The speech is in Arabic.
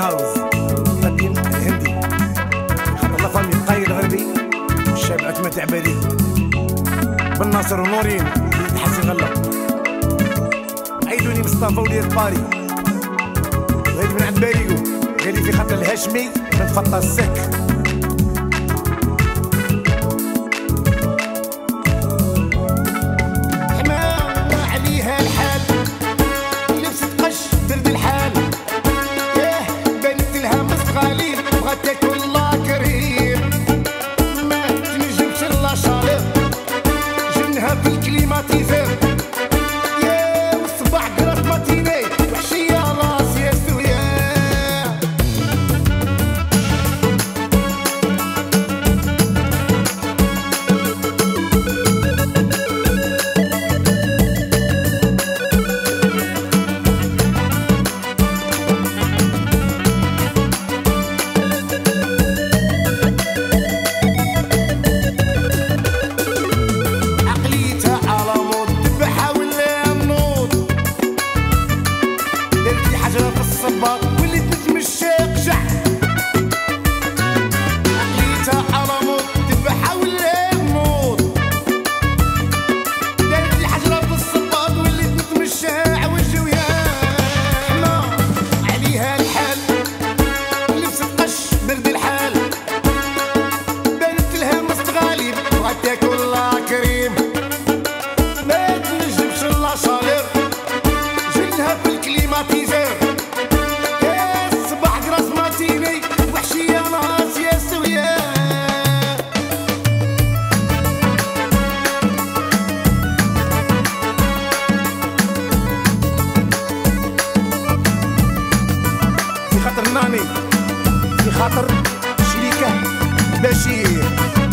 هاوس قديم الهندي. خاطر لافامي قايد الغربي الشاب عثمان تعبادي بن ناصر ونورين حسن غلا. عيدوني مصطفى وليد باري وهيد من عند باريقو قال لي في خاطر الهاشمي من فطا السك. خاطر في خاطر شريكه بشير.